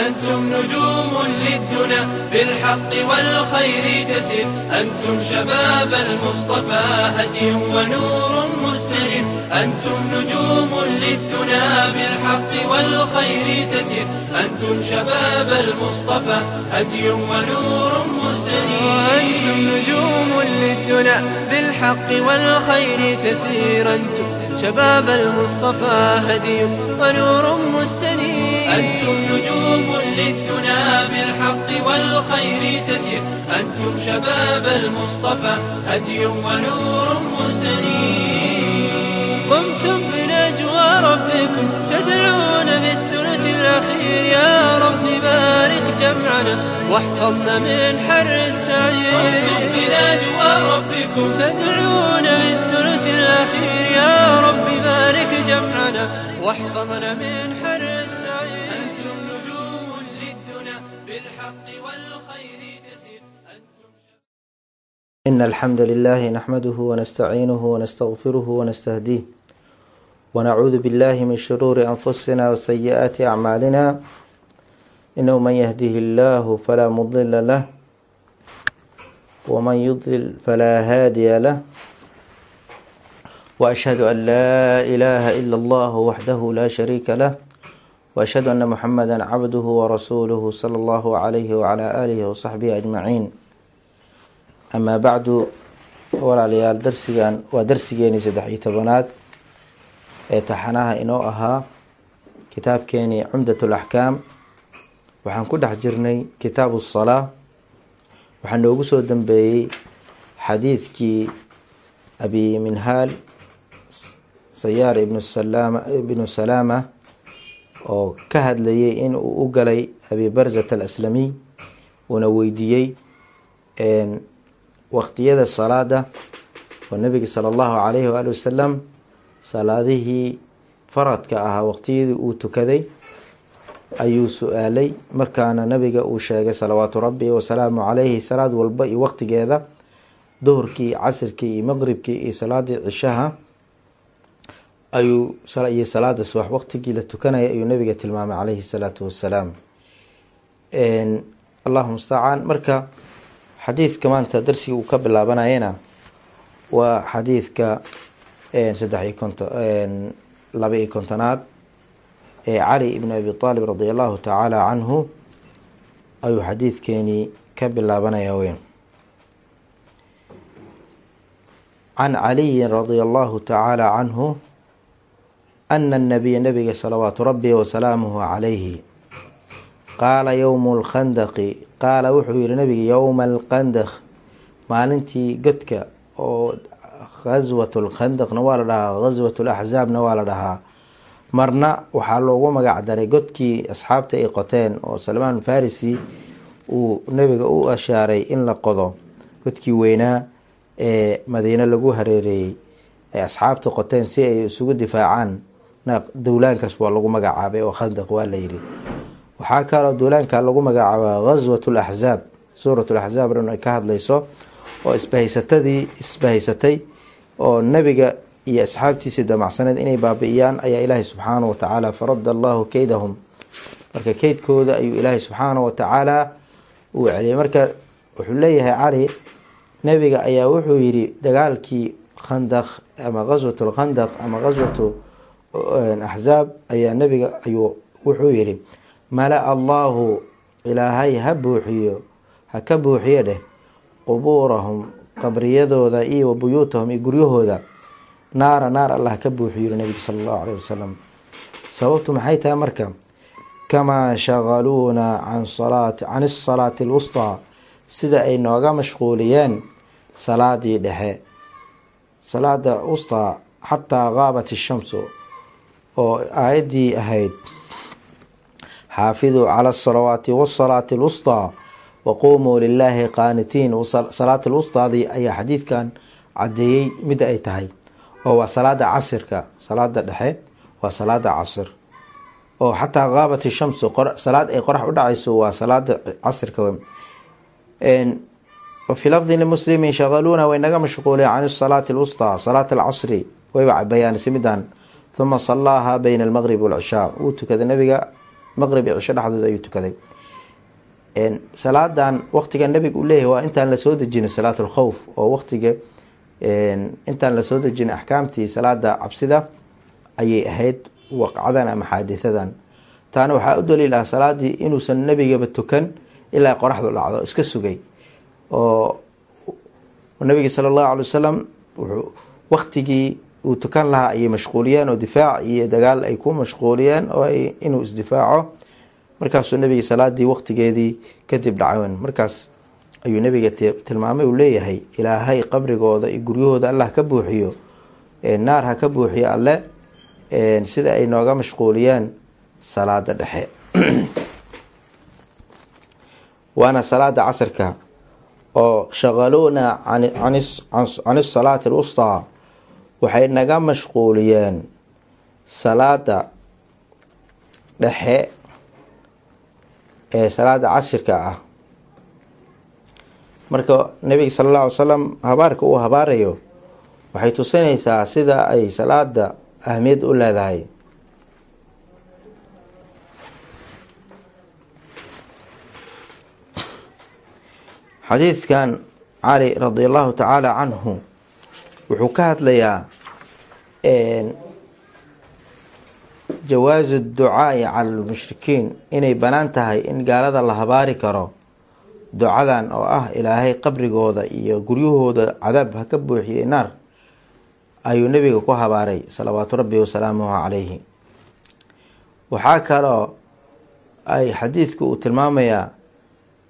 أنتم نجوم للدنا بالحق والخير تسير أنتم شباب المصطفى هدي ونور مستنير أنتم نجوم للدنا بالحق والخير تسير أنتم شباب المصطفى هدي ونور مستنير أنتم نجوم للدنا بالحق والخير تسير أنتم شباب المصطفى هدي ونور مستنير أنتم نجوم للدنا بالحق والخير تسير. أنتم شباب المصطفى هدي ونور مستنير. قمتم بنجوى ربكم تدعون بالثلث الأخير. يا رب بارك جمعنا واحفظنا من حر السعير. قمتم بنجوى ربكم تدعون بالثلث الأخير. يا رب بارك جمعنا واحفظنا من حر إن الحمد لله نحمده ونستعينه ونستغفره ونستهديه ونعوذ بالله من شرور أنفسنا وسيئات أعمالنا. إنه من يهده الله فلا مضل له ومن يضلل فلا هادي له. وأشهد أن لا إله إلا الله وحده لا شريك له. وأشهد أن محمدا عبده ورسوله صلى الله عليه وعلى آله وصحبه أجمعين. Amaa bacdu walaalayaal darsigan waa darsigeenii saddex iyo tobanaad ee taxanaha inoo ahaa kitaabkeenii cumdatul axkaam. Waxaan ku dhex jirnay kitaabu salaa waxaa noogu soo dambeeyey xadiidkii abi minhaal sayaar ibnu salaama oo ka hadlayay in uu u galay abi barzat alaslamiy uuna weydiiyey waqtiyada salaada oo nabiga sala allahu calayhi waali wasalam salaadihii faradka ahaa waqtiyadii uu tukaday ayuu su'aalay. Markaana nabiga uu sheegay salawaatu rabbi wasalaamu calayhi salaad walba iyo waqtigeeda duhurkii casirkii iyo maqribkii iyo salaadii cishaha ayuu iyo salaada subax waqtigii la tukanaya ayuu nabiga tilmaamay calayhi salaatu wasalaam allahu mustacaan marka xadiidka maanta darsiga uu ka bilaabanayana waa xadiidka saddex iyo konton laba iyo kontonaad ee cali ibn abi aalib radi allahu tacaala canhu ayuu xadiidkeenii ka bilaabanaya weyn. Can caliyin radia allahu tacaala canhu ana anabiya nabiga salawaatu rabbi wasalaamuhu calayhi qaala yowmu lkhandaqi qaala wuxuu yihi nabiga yowma alkhandaq maalintii godka oo ghaswat lkhandaqna waa la dhahaa ghaswat laxzaabna waa la dhahaa. Marna waxaa loogu magac daray godkii asxaabta ay qoteen oo salmaan farisi uu nabiga u ashaaray in la qodo. Godkii weynaa ee madiine lagu hareereeyey ay asxaabta qoteen si ay isugu difaacaan. Dowlaankaas waa lagu magacaabay oo khandaq waa la yidhi waxaa kaloo duulaanka lagu magacaaba ghaswat laxzaab suurat laxzaab dhan ay ka hadlayso oo isbahaysatadii isbahaysatay oo nabiga iyo asxaabtiisii damacsaneed inay baabi'iyaan ayaa ilaahay subxaana wa tacaala farada allahu keydahum marka keydkooda ayuu ilaahay subxaana wa tacaala uu celiyay. Marka wuxuu leeyahay cali nabiga ayaa wuxuu yidhi dagaalkii khandaq ama ghaswat lkhandaq ama ghaswatu axzaab ayaa nabiga ayuu wuxuu yidhi mala allahu ilaahay ha buuxiyo ha ka buuxiyo dheh qubuurahum qabriyadooda iyo wa buyuutahum iyo guryahooda. Naara naar allah ka buuxiyo nabiga sala allahu caleyhi wasalam sababtu maxay tahay marka? Kamaa shaqaluuna can salaati can isalaati alwustaa sida ay nooga mashquuliyeen salaadii dhexe. Salaada wustaa xataa qaabat ishamsu oo aayaddii ahayd xaafiduu cala asalawaati wasalaati alwustaa waquumuu lilaahi qaanitiin salaat alwustaadii ayaa xadiidkan caddeeyey midda ay tahay oo waa salaada casirka salaada dhexe waa salaada casir oo xataa qaabat ishamsu salaad ay qorax u dhacayso waa salaada casirka wafi lafdin limuslimin shaqaluuna way naga mashquuleen can salaati alwustaa salaat alcasri wayba bayaanisay midaan huma bayna almaqrib walcishaa wuu tukaday nabiga maqrib iyo cisho dhexdooda ayuu tukaday. Salaadan waqtiga nabiga uu leeyahay waa intaan la soo dejinin salaat alkhowf oo waqtiga intaan la soo dejinin axkaamtii salaada cabsida ayay ahayd waqcadan ama xaadisadan taana waxaa u daliil ah salaadii inuusan nabigaba tukan ilaa qoraxdu dhacdo iska sugay. Oo nabiga sala allahu alay wasalam wuxuu waqtigii uu tukan lahaa ayay mashquuliyeen oo difaac iyo dagaal ay ku mashquuliyeen oo inuu isdifaaco. Markaasuu nabiga salaadii waqtigeedii kadib dhacayn markaas ayuu nabiga tilmaamay uu leeyahay ilaahay qabrigooda iyo guryahooda allah ka buuxiyo naar ha ka buuxiyo alle sida ay nooga mashquuliyeen salaada dhexe. Waana salaada casrka oo shaqaluuna can isalaati alwustaa waxay naga mashquuliyeen salaada dhexe ee salaada casirka ah. Marka nabiga sala alla alay salam habaarka uu habaarayo waxay tusinaysaa sida ay salaada ahmiyad u leedahay. Xadiidkan cali radi allahu tacaala canhu wuxuu ka hadlayaa jawaasu ducaai cala lmushrikiin inay bannaan tahay in gaalada la habaari karo ducadan oo ah ilaahay qabrigooda iyo guryahooda cadaab ha ka buuxiyey naar ayuu nebiga ku habaaray salawaatu rabbi wasalaamuhu calayhi. Waxaa kaloo ay xadiidku uu tilmaamayaa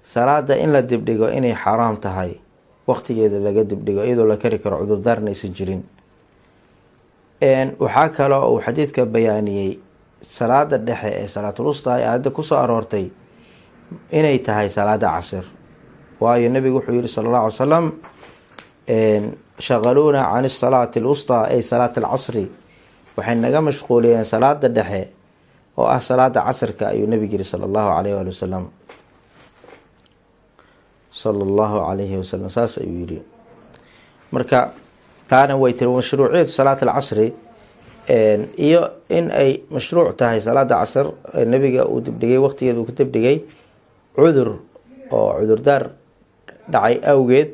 salaada in la dibdhigo inay xaaraam tahay waqtigeeda laga dibdhigo iyadoo la kari karo cudurdaarna aysan jirin. Waxaa kaloo uu xadiidka bayaaniyey salaada dhexe ee salaatul usta ee aayadda ku soo aroortay inay tahay salaada casir. Waayo nabigu wuxuu yihi sala allahu alay salam shaqaluuna can isalaati alwustaa ay salaat alcasri. Waxay naga mashquuliyeen salaada dhexe oo ah salaada casirka ayuu nabigu yihi sala allahu alayh waali wasalam sala allahu calayhi wasalam saas ayuu yihi marka taana way tiri mashruuciyatu salaat alcasri iyo in ay mashruuc tahay salaada casr nabiga uu dibdhigay waqtigeeda uu ka dibdhigay cudur oo cudurdaar dhacay awgeed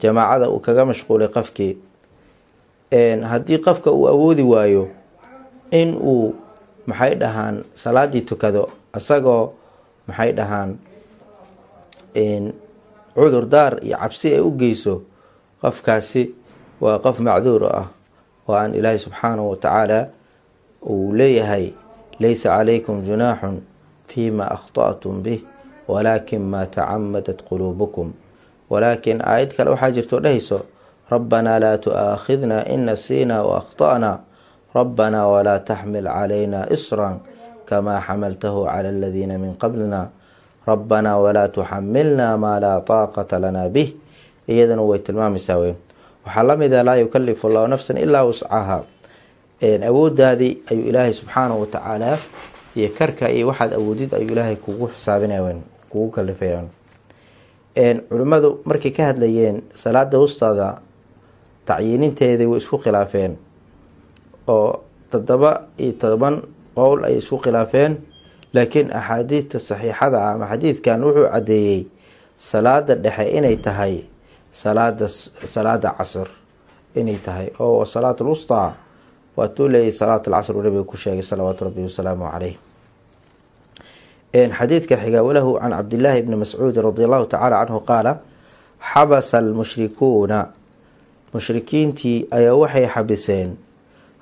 jamaacada uu kaga mashquulay qofkii haddii qofka uu awoodi waayo in uu maxay dhahaan salaadii tukado isagoo maxay dhahaan cudurdaar iyo cabsi ay u geyso qofkaasi waa qof macduur ah oo aan ilaahay subxaanahu watacaala uu leeyahay laysa calaykum junaaxun fima akhta'tum bih walaakin maa tacamadat quluubukum. Walaakin aayad kale waxaa jirto dhehayso rabbanaa laa tu'aakhidna in nasiina waakhta'na rabbanaa walaa taxmil calayna isran kamaa xamaltahu cala aladiina min qablina rabbanaa walaa tuxamilna maa laa taaqata lanaa bih iyadana way tilmaamaysaa wey waxaa la mid a laa yukalifu allahu nafsan ilaa wuscaha awoodaadii ayuu ilaahay subxaanahu watacaala iyo karka iyo waxaad awoodid ayuu ilaahay kugu xisaabinaya kugu kalifaya culimmadu markay ka hadlayeen salaada wustaada tacyiininteedii way isku khilaafeen oo toddoba iyo todoban qowl ay isku khilaafeen laakiin axaadiidta saxiixada ah ama xadiidkan wuxuu caddeeyey salaada dhexe inay tahay salaada salaada casr inay tahay oo salaat lwustaa waatuu leeyay salaat alcasr uu nabiga ku sheegay salawaatu rabbi wasalaamu caleyh xadiidka xiga walahu can cabdillaahi bni mascuudi radi allahu tacaala canhu qaala xabasa almushrikuuna. Mushrikiintii ayaa waxay xabiseen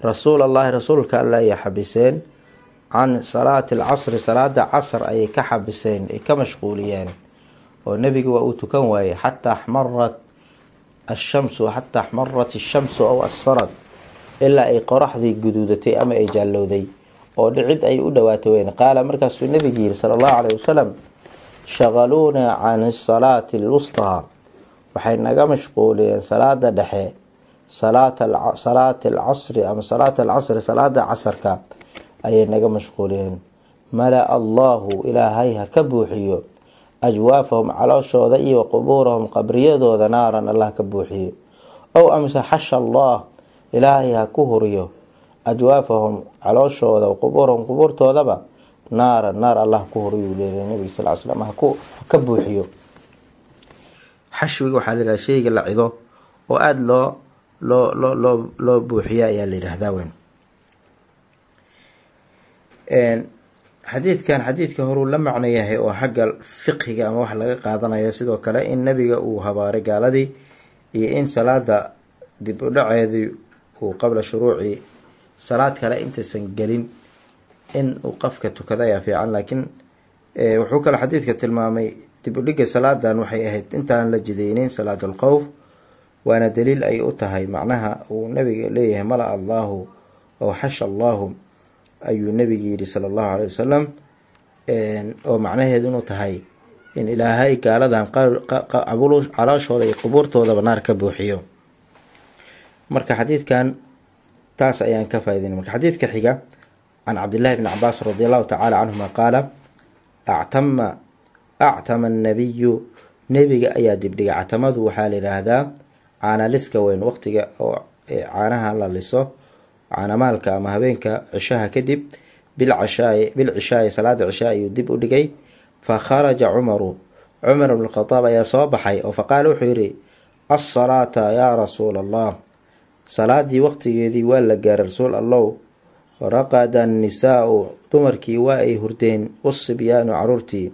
rasuul allahi rasuulka alle ayay xabiseen can salaati alcasri salaada casr ayay ka xabiseen ay ka mashquuliyeen oo nebiga waa uu tukan waayey xataa axmarat ashamsu xataa axmarat ashamsu aw asfarad ilaa ay qoraxdii guduudatay ama ay jaallowday oo dhicid ay u dhawaatay weyn. Qaala markaasuu nabigu yihi sala allahu caleyhi wasalam shaqaluuna can salaati alwustaa waxay naga mashquuliyeen salaada dhexe salaati alcasri ama salaata alcasri salaada casarka ayay naga mashquuliyeen mala allahu ilaahay ha ka buuxiyo. Ajwaafahum calooshooda iyo qubuurahum qabriyadooda naaran allah ka buuxiyo. Ow amse xasha allah ilaahay ha ku huriyo ajwaafahum calooshooda qubuurahum qubuurtoodaba naara naar allah ku horiyuu leeyahay. Nabiga sal l slam haku haka buuxiyo. Xashwiga waxaa la yidhahda sheyga la cido oo aada loo loo loo loo loo buuxiya ayaa la yidhahdaa weyn xadiidkan xadiidka horuu la macno yahay oo xagga fiqhiga ama wax laga qaadanayo sidoo kale in nabiga uu habaaray gaaladii iyo in salaada dib u dhaceedii uu qabla shuruuci salaad kale intaysan gelin in uu qofka tukada ayaa fiican. Laakiin wuxuu kaloo xadiidka tilmaamay dib u dhigga salaadan waxay ahayd intaan la jideynin salaad alkhowf waana daliil ay u tahay macnaha uu nabiga leeyahay mala allahu oo xasha allahu ayuu nabiga yidhi sala allahu caleyh wasalam oo macnaheedu inuu tahay in ilaahay gaaladan calooshooda iyo qubuurtoodaba naar ka buuxiyo. Marka xadiidkan taas ayaan ka faaidin marka xadiidka xiga can cabdillahi bni cabaas radi allahu tacaala canhuma qaala actama actama annabiyu nebiga ayaa dibdhigay catamadu waxaa la yidhaahdaa caanaliska weyn waqtiga oo caanaha la liso caanamaalka ama habeenka cishaha kadib bilcishaai salaada cishaa ayuu dib u dhigay. Fa kharaja cumaru. Cumar bn ayaa soo baxay oo faqaala wuxuu yidhi assalaata yaa rasuula allah salaadii waqtigeedii waa la gaaray rasuul allow. Raqada annisaau. Dumarkii waa ay hurdeen wasibyaanu caruurtii.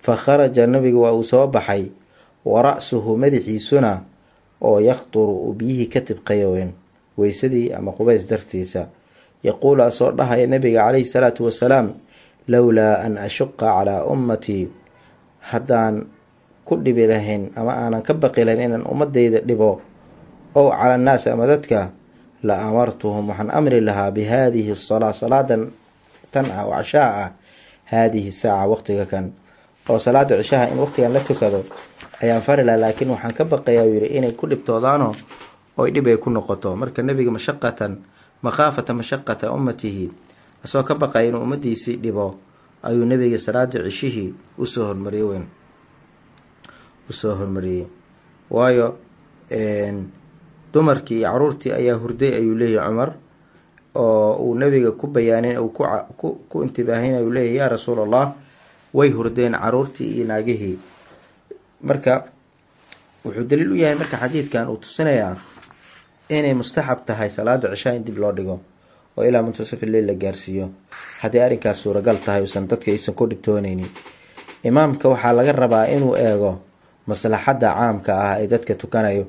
Fa kharaja nabiga waa uu soo baxay. Wa ra-suhu madaxiisuna oo yakhturu uu biyihii ka tibqayo weyn weysadii ama qubays dartiisa. Yaquulu asoo dhahaya nabiga calayhi salaatu wasalaam lowlaa an ashuqa calaa ummatii haddaan ku dhibi lahayn ama aanan ka baqi lahayn inaan ummadayda dhibo ow cala annaasi ama dadka la amartuhum waxaan amri lahaa bi haadihi asalaa salaadan tan ah oo cashaa ah haadihi saaca waqtiga kan. Oo salaada cishaha in waqtigan la tukado ayaan fari lahaa laakiin waxaan ka baqayaa yidhi inay ku dhibtoodaano oy dhib ay ku noqoto. Marka nebiga mashaqatan makhaafata mashaqata ummatihi asagoo ka baqaya inuu ummadiisii dhibo ayuu nebiga salaada cishihii u soo hormariyey weyn. Usoo hormariyey. Waayo dumarkii iyo caruurtii ayaa hurday ayuu leeyahay cumar oo uu nabiga ku bayaanin uu ku intibaahin ayuu leeyahy yaa rasuul allah way hurdeen caruurtii iyo naagihii. Marka wuxuu daliil u yahay marka xadiidkan uu tusinayaa inay mustaxab tahay salaada cishaa in dib loo dhigo oo ilaa muntasaf la gaarsiiyo. Haddii arrinkaas suuragal tahay uusan dadka aysan ku dhibtooneynin imaamka waxaa laga rabaa inuu eego maslaxadda caamka ah ee dadka tukanayo.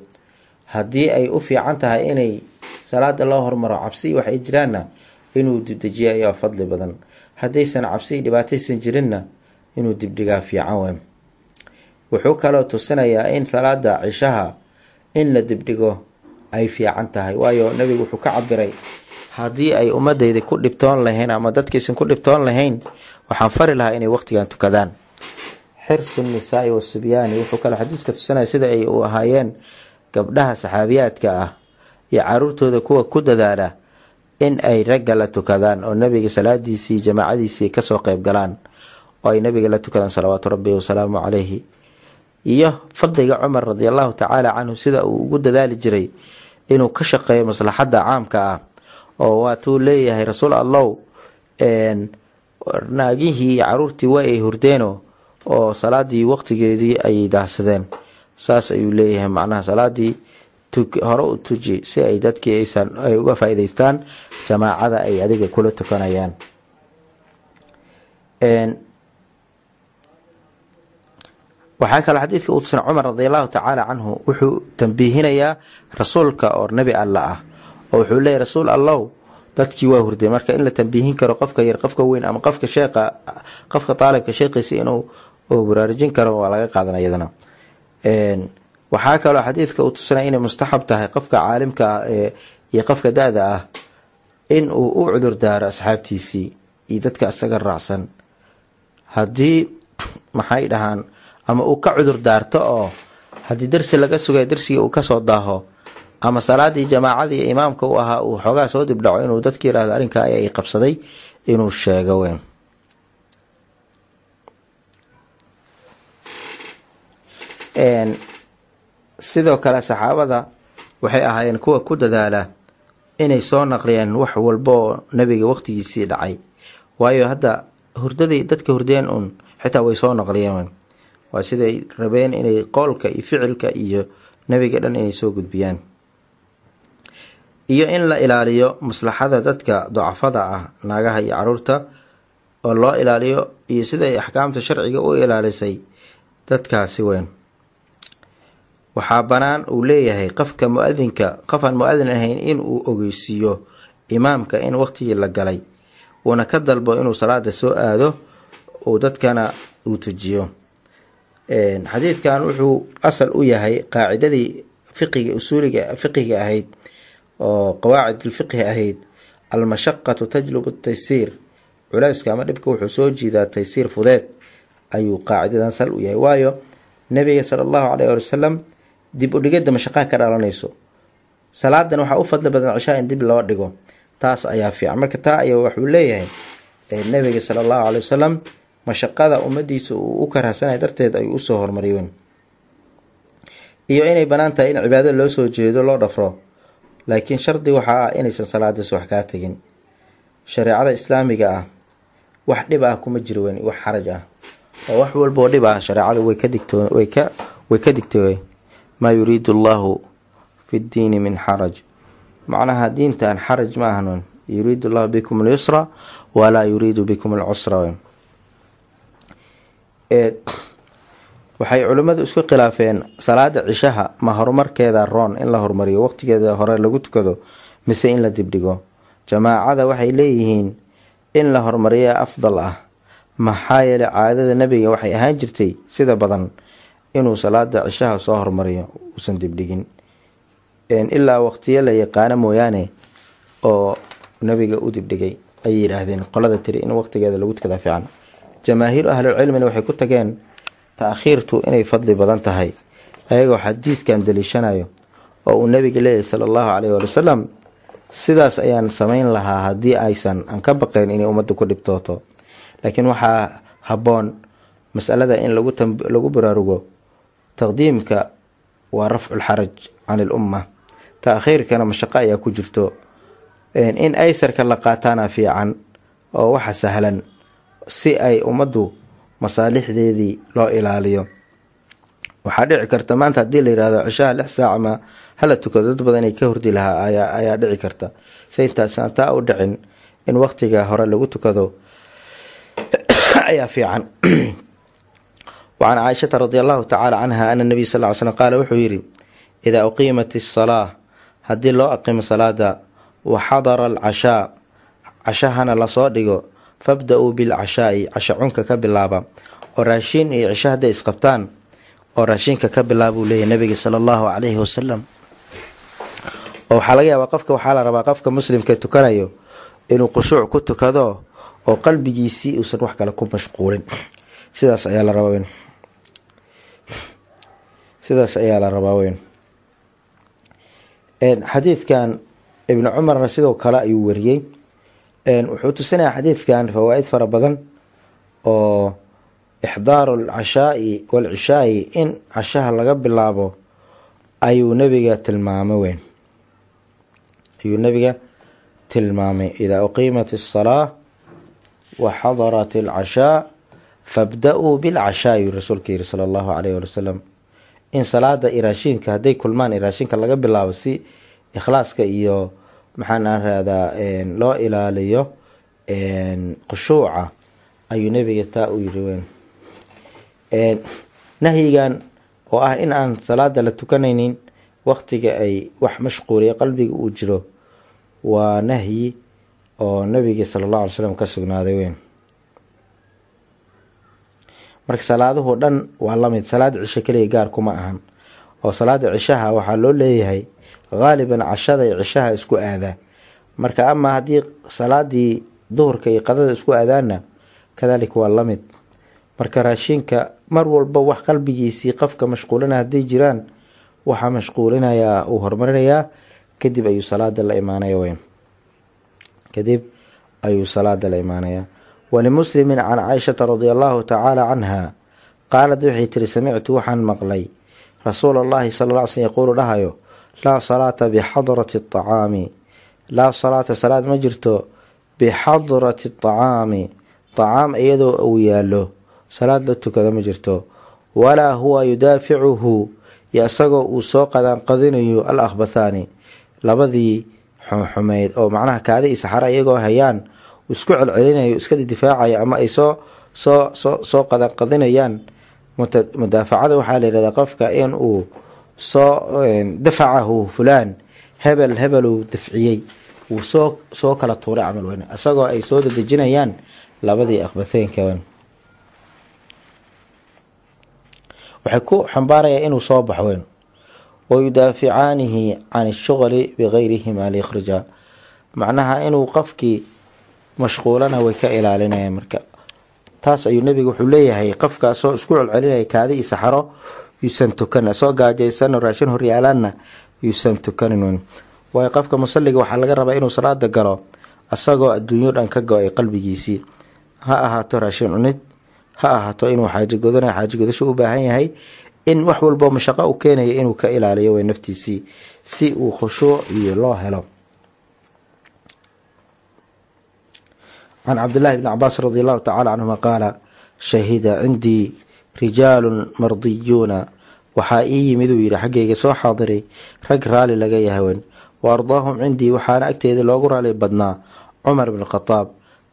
Haddii ay u fiican tahay inay salaada loo hormaro cabsi waxay jiraanna inuu dibdejiya ayaa fadli badan. Haddaysan cabsi dhibaataysan jirinna inuu dibdhigaa fiican wey wuxuu kaloo tusinayaa in salaada cishaha in la dibdhigo ay fiican tahay. Waayo nabigu wuxuu ka cabiray haddii ay ummadayda ku dhibtoon lahayn ama dadkaysan ku dhibtoon lahayn waxaan fari lahaa inay waqtigan tukadaan. Xirsu nisaai wasibyaani wuxuu kaloo xadiiska tusinaya sida ay u ahaayeen gabdhaha saxaabiyaadka ah iyo caruurtooda kuwa ku dadaala in ay ragga la tukadaan oo nabiga salaadiisii jamaacadiisii ka soo qeyb galaan oo ay nabiga la tukadaan salawaatu rabbi wasalaamu calayhi. Iyo fadliga cumar radi allahu tacaala canhu sida uu ugu dadaali jiray inuu ka shaqeeyo maslaxadda caamka ah oo waatuu leeyahay rasuul allow naagihii iyo caruurtii waa ay hurdeeno oo salaadii waqtigeedii ayay daahsadeen. Saas ayuu leeyahay macnaha salaadii hore u tuji si ay dadkii aysan ay uga faa-iideystaan jamaacada ay adiga kula tukanayaan waxaa kaloo xadiidka uu tusan cumar radi allahu tacaala canhu wuxuu tambiihinayaa rasuulka oo nebi alla ah oo wuxuu leeyahy rasuul allow dadkii waa hurday. Marka in la tambiihin karo qofka yar qofka weyn ama qofka sheeqa qofka daalibka sheeqiisa inuu baraarujin karo waa laga qaadan iyadana. Waxaa kaloo xadiidka uu tusinaya inay mustaxab tahay qofka caalimka ah iyo qofka da-da ah in uu u cudur daaro asxaabtiisii iyo dadka isaga raacsan. Haddii maxay dhahaan ama uu ka cudur daarto oo haddii darsi laga sugay darsigii uu ka soo daaho ama salaadii jamaacadii imaamka u ahaa uu xoogaa soo dibdhaco inuu dadka yiraahdo arrinkaa ay qabsaday inuu sheego weyn. Sidoo kale saxaabada waxay ahaayeen kuwa ku dadaala inay soo naqliyeen wax walba oo nabiga waqtigiisii dhacay. Waayo hadda hurdadii dadka hurdeen un xitaa way soo naqliyeen waa siday rabeen inay qoolka iyo ficilka iyo nebiga dhan inay soo gudbiyaan. Iyo in la ilaaliyo maslaxada dadka docafada ah naagaha iyo carruurta oo loo ilaaliyo iyo siday axkaamta sharciga u ilaalisay dadkaasi weyn. Waxaa bannaan uu leeyahay qofka mu'adinka qof aan mu'adin ahayn in uu ogeysiiyo imaamka in waqtigii la galay uuna ka dalbo inuu salaada soo aado uu dadkana uu tujiyo xadiidkan wuxuu asal u yahay qaacidadii fiqiga usuuliga fiqiga ahayd oo qawaacid ilfiqhi ahayd. Almashaqatu tajlubu taysiir culayska ama dhibka wuxuu soo jiidaa taysiir fudeed ayuu qaacidadan sal u yahay. Waayo nabiga sala allahu caleyh ali wasalam dib udhigada mashaqaa ka dhalanayso salaadan waxaa u fadli badan cishaa in dib loo dhigo. Taas ayaa fiican. Marka taa ayaa waxuu leeyahay nabiga sala allahu caley wasalam mashaqada ummadiisa uu u karahsanay darteed ayuu u soo hormariyeen iyo inay bannaan tahay in cibaadada loo soo jeedo loo dhafro. Laakiin shardi waxaa ah inaysan salaadaas wax kaa tegin. Shareecada islaamiga ah wax dhib ah kuma jiro weyn wax xaraj ah. Oo wax walboo dhib ah shareecadu way ka digto way ka way ka digtay maa yuriidu allahu fi ddiini min xaraj. Macnaha diintan xaraj ma ahan yuriidu allahu bikum alyusra walaa yuriidu bikum alcusra waxay culimmadu isku khilaafeen salaada cishaha ma horumarkeeda roon in la horumariyo waqtigeeda hore lagu tukado mise in la dibdhigo. Jamaacada waxay leeyihiin in la horumariya afdal ah. Maxaa yeelay caadada nebiga waxay ahaan jirtay sida badan inuu salaada cishaha soo horumariyo uusan dibdhigin. Ilaa waqtiyo la yaqaano mooyaane oo nebiga u dibdhigay ayay yidhaahdeen qolada tiri in waqtigeeda lagu tukadaa fiican jamaahiiru ahlulcilmina waxay ku tageen ta-khiirtu inay fadli badan tahay ayagoo xadiidkan daliishanayo oo uu nabiga leeyahy sala allahu caleyh waali wasalam sidaas ayaan samayn lahaa haddii aysan aan ka baqayn inay ummadda ku dhibtooto. Laakiin waxaa habboon masalada in lagu baraarugo taqdiimka waa rafculxaraj can ilumma ta-khiirkana mashaqo ayaa ku jirto in aysarka la qaataana fiican oo waxa sahlan si ay ummaddu masaalixdeedii loo ilaaliyo. Waxaa dhici karta maanta haddii la yihahdo cishaha lix saac ma hala tukado dad badan inay ka hordi lahaa ayaa dhici karta. Si intaasaan taa u dhicin in waqtiga hore lagu tukado ayaa fiican. Wacan caaishata radi allahu tacaala canha ana nabiy sal ly slm qaala wuxuu yidhi idaa uqiimat isalaa haddii loo aqimo salaada wa xadara alcashaa cashahana la soo dhigo fabda-uu bilcashaa'i casha cunka ka bilaaba oo raashiin iyo cisho hadday isqabtaan oo raashinka ka bilaabuu leeyahy nabiga sala allahu calayhi wasalam oo waxaa laga yaabaa qofka waxaa la rabaa qofka muslimka tukanayo inuu khushuuc ku tukado oo qalbigiisii uusan wax kale ku mashquulin. Sidaas ayaa la rabaa weyn. Sidaas ayaa la rabaa weyn. Xadiidkan ibnu cumarna sidoo kale ayuu wariyey wuxuu tusinayaa xadiidkan fawaa-id fara badan oo ixdaaru alcashaa'i waalcishaa'i in cashaha laga bilaabo ayuu nabiga tilmaamay weyn. Ayuu nabiga tilmaamay idaa uqiimat asalaa wa xadarat alcashaa fabda-uu bilcashaa yuu rasuulka yihi sala allahu caleyh wali in salaada iraashiinka hadday kulmaan iraashinka laga bilaabo si ikhlaaska iyo maxaan aan loo ilaaliyo khushuuca? Ayuu nabiga taa u yiri weyn. Nahyigan oo ah in aan salaada la tukanaynin waqtiga ay wax mashquuliya qalbiga uu jiro waa nahyi oo nabiga sala allahu alay slam ka sugnaaday weyn. Marka salaaduhu dhan waa la mid salaada cisho keliya gaar kuma ahan. Oo salaada cishaha waxaa loo leeyahay haaliban cashada iyo cishaha isku aadaa marka ama haddii salaadii duhurka iyo qadada isku aadaana kadalika waa la mid marka raashinka mar walba wax qalbigiisii qofka mashquulina hadday jiraan waxaa mashquulinayaa uu horumarinayaa kadib ayuu salaada la imaanaya weyn. Kadib ayuu salaada la imaanayaa. Walimuslimin can caaishata radia allahu tacaala canha qaalad waxay tiri samictu waxaan maqlay. Rasuula allahi sala ly slm yaquulu dhahayo laa salaata bixadrati acaami laa salaata salaad ma jirto bixadrati acaami tacaam iyadoo uu yaallo salaad la tukado ma jirto walaa huwa yudaaficuhu iyo isagoo uu soo qadaanqadinayo al akhbathaani labadii xumxumeyd oo macnaha kaadi iyo saxara iyagoo hayaan isku celcelinayo iska difaacayo ama ay soo soo soo soo qadanqadinayaan mudaafacada waxaa la yihahdaa qofka in uu soo dafacahu fulaan hebel hebeluu dafciyey. Wuu soo soo kala tuuray camal weyn. Isagoo ay soo dadejinayaan labadii akhbatheenka waxay ku xambaarayaan inuu soo baxo weyn. Wayudaaficaanihi can ishuqli bigayrihima liyakhrija macnaha inuu qofkii mashquulana way ka ilaalinayaan marka. Taas ayuu nebigu wuxuu leeyahay qofkaasoo isku celcelinaya kaadi iyo saxaro yuusan tukan soo gaajaysan raashin horyaalaanna yuusan tukanin waayo qofka musalliga waxaa laga rabaa inuu salaada galo asagoo adduunyo dhan ka go'ay qalbigiisii. Ha ahaato raashin cunid ha ahaato inuu xaajigodana xaajigodasho u baahan yahay in wax walbo mashaqo u keenaya inuu ka ilaaliyo way naftiisii si uu khushuuc iyo loo helo. Can cabdillahi bni cabaas radi allahu tacala canhuma qaala shahida cindii rijaalun mardiyuuna. Waxaa ii yimid uu yidhi xaggayga soo xaadiray rag raali laga yahawen wa ardaahum cindii waxaana agteeda loogu raali badnaa cumar bn khadaab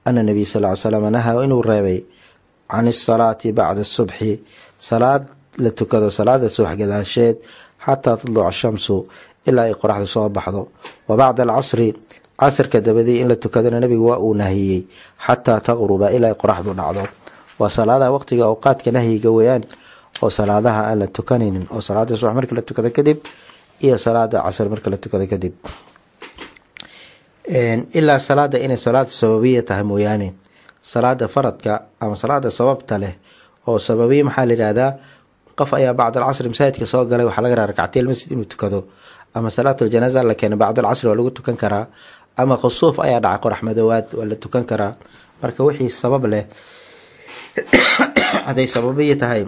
ana nabiy sal ly slam nahaa inuu reebay can isalaati bacda subxi salaad la tukado salaada subax gadaasheed xataa tadluca ashamsu ilaa ay qoraxdu soo baxdo. Wa bacda alcasri casrka dabadii in la tukadana nabigu waa uu nahiyey xataa taqruba ilaa ay qoraxdu dhacdo waa salaadaha waqtiga awqaadka nahyiga weeyaan oo salaadaha aan la tukanaynin oo salaada subax marka la tukado kadib iyo salaada casr marka la tukado kadib. Ilaa salaada inay salaada sababiya tahay mooyaane. Salaada faradka ama salaada sababta leh oo sababiya maxaa la yihahdaa qof ayaa bacd alcasri masaajidka soo galay waxaa laga raa rakcatay masjid inuu tukado ama salaatuljanaaza la keenay bacd alcasri waa lagu tukan karaa ama khusuuf ayaa dhacay qorax madoowaad waa la tukan karaa. Marka wixii sabab leh hadday sababiya tahay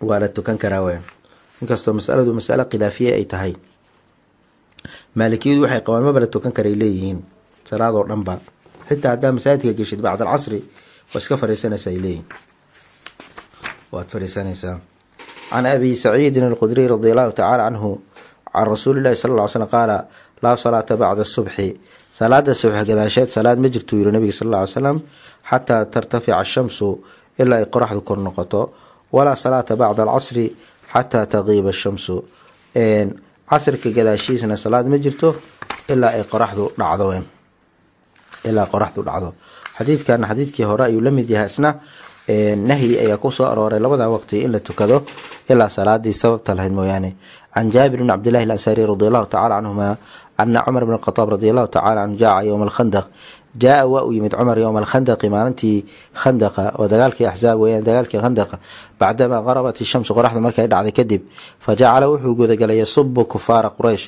waa la tukan karaa w inkastoo masaladu masalo khilaafiya ay tahay. Maalikiyadu waxay qabaan maba la tukan karay leeyihiin. Salaadoo dhanba xitaa haddaa masaajidka geshid bacd alcasri waa iska fariisanaysa ay leeyihiin waad fariisanaysaa. Can abi saciidin alqudriy radi allahu tacaala canhu can rasuuli llahi sala ll ly slm qaala laa salaata bacda subxi salaada subx gadaasheed salaad ma jirtuu yiri nabiga sal ly slam xataa tartafica ashamsu ilaa ay qoraxdu kor noqoto. Walaa salaata bacda alcasri xataa taqiiba ashamsu casrka gadaashiisna salaad ma jirto ilaa ay qoraxdu dhacdo ilaa qoraxdu dhacdo. Xadiidkana xadiidkii hore ayuu la mid yahay isna nahyi ayaa ku soo arooray labada waqti in la tukado ilaa salaadii sababta lahayd mooyaane. Can jaabir bn cabdillahi alansari radi allahu tacala canhuma ana cumar bn khadaab radi allahu tacala canhu jaaca yowma alkhandaq. Jaa waa uu yimid cumar yowma alkhandaqi maalintii khandaqa oo dagaalkii axsaab weyaan dagaalkii khandaqa. Bacdamaa qarabat ishamsu qoraxda markay dhacday kadib fa jacala wuxuu gudagalay yasubu kufaara quraysh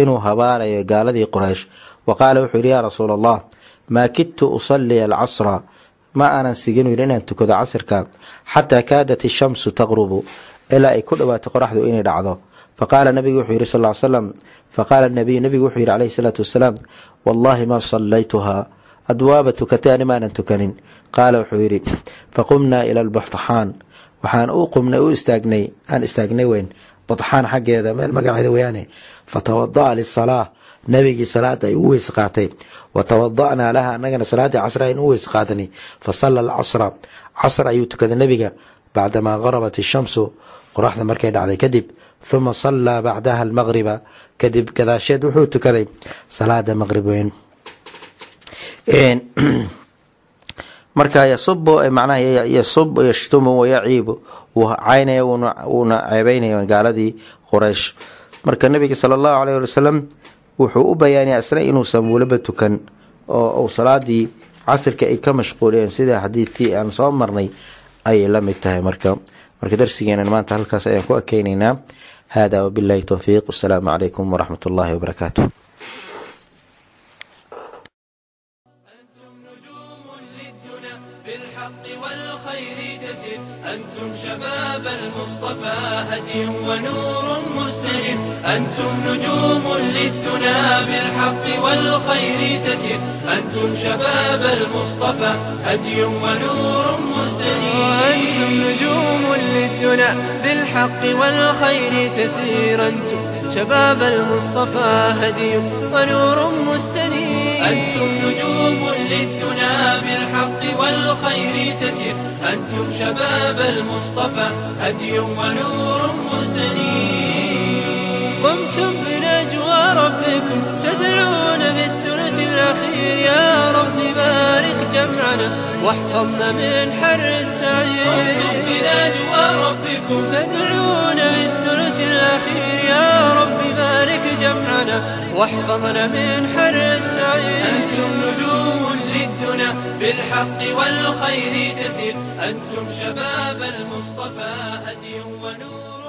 inuu habaarayo gaaladii quraysh. Wa qaala wuxuu yihi yaa rasuula allah maa kidtu usaliya alcasra ma aanan sigin yidhi inaan tukado casirka xataa kaadat ishamsu taqrubu ilaa ay ku dhawaato qoraxdu inay dhacdo. Faqaala nabigu wuxuu yihi sal slam faqaala nabiyu nabigu wuxuu yihi calayhi salaatu wasalaam wallahi ma sallaytuhaa adwaaba tukatay ani maanan tukanin. Qaala wuxuu yidhi faqumnaa ila albuxtaxaan waxaan u qumnay u istaagnay aan istaagnay weyn badxaan xaggeeda meel magaceeda weyaane. Fatawada'a lisalaa nabigii salaada ay u weys qaatay. Wa laha annagana salaaddii casra aynu u weys qaadanay fa salla alcasra. Casr ayuu tukaday nebiga bacdamaa qarabat ishamsu qoraxda markay dhacday kadib huma sallaa bacdaha almaqriba kadib gadaasheed wuxuu tukaday salaada maqrib weyn. Marka yasubu macnaha yasub yashtumu wayaciibu wuu caynaya wuuna ceebeynaya gaaladii quraysh. Marka nabiga sala allahu ali wasalam wuxuu u bayaanaya isna inuusan weliba tukan oo uu salaadii casirka ay ka mashquuliyeen. Sida xadiidkii aan soo marnay ayay la mid tahay marka marka darsigeena maanta halkaas ayaan ku ekeyneynaa hada wabillahi towfiiq wasalaamu calaykum waraxmat ullahi wabarakaatu بالحق والخير تسير أنتم أنتم شباب المصطفى هدي ونور مستنير أنتم نجوم للدنا بالحق والخير تسير. أنتم شباب المصطفى هدي ونور مستنير. وأنتم نجوم للدنا بالحق والخير تسير. أنتم شباب المصطفى هدي ونور مستنير. أنتم نجوم للدنا بالحق والخير تسير. أنتم شباب المصطفى هدي ونور مستنير. قمتم بنجوى ربكم تدعون بالثلث الأخير. يا رب بارك جمعنا واحفظنا من حر السعير. قمتم بنجوى ربكم تدعون بالثلث الأخير. يا رب بارك جمعنا واحفظنا من حر السعير. أنتم نجوم للدنا بالحق والخير تسير. أنتم شباب المصطفى هدي ونور.